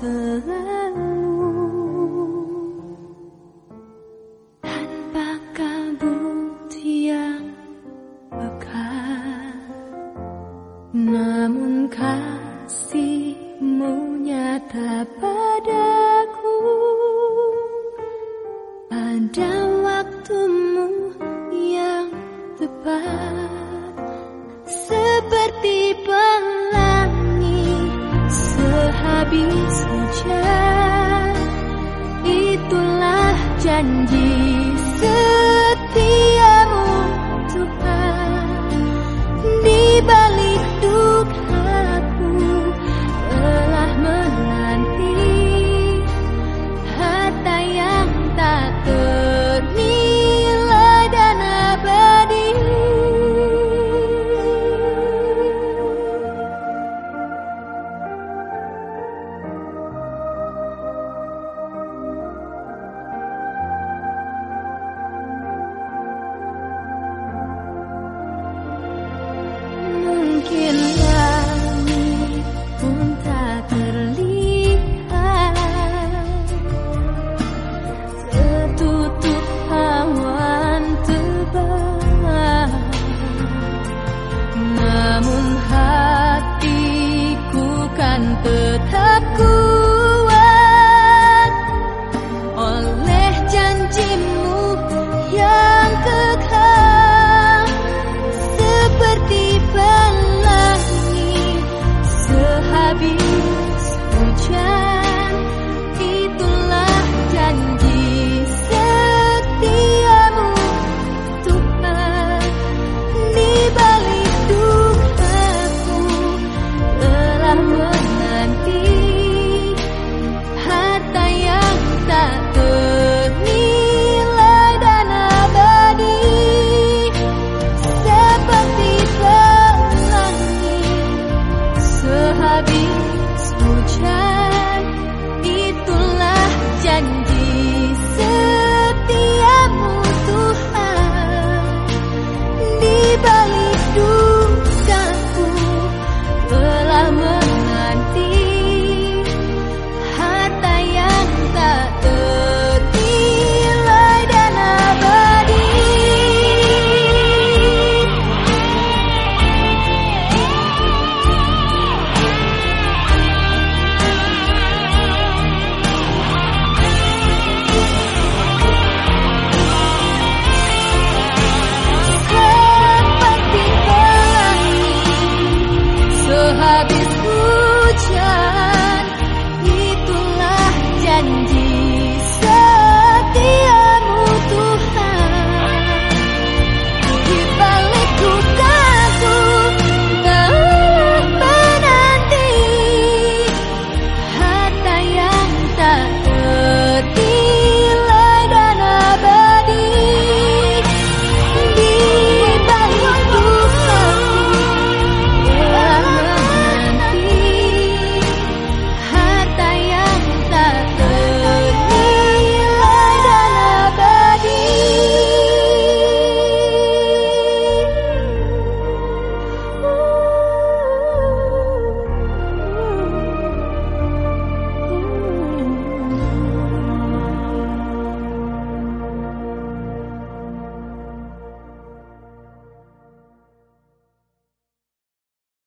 selalu. Tanpa kabut yang mekar namun kasih Bisa hujan. Itulah janji setia.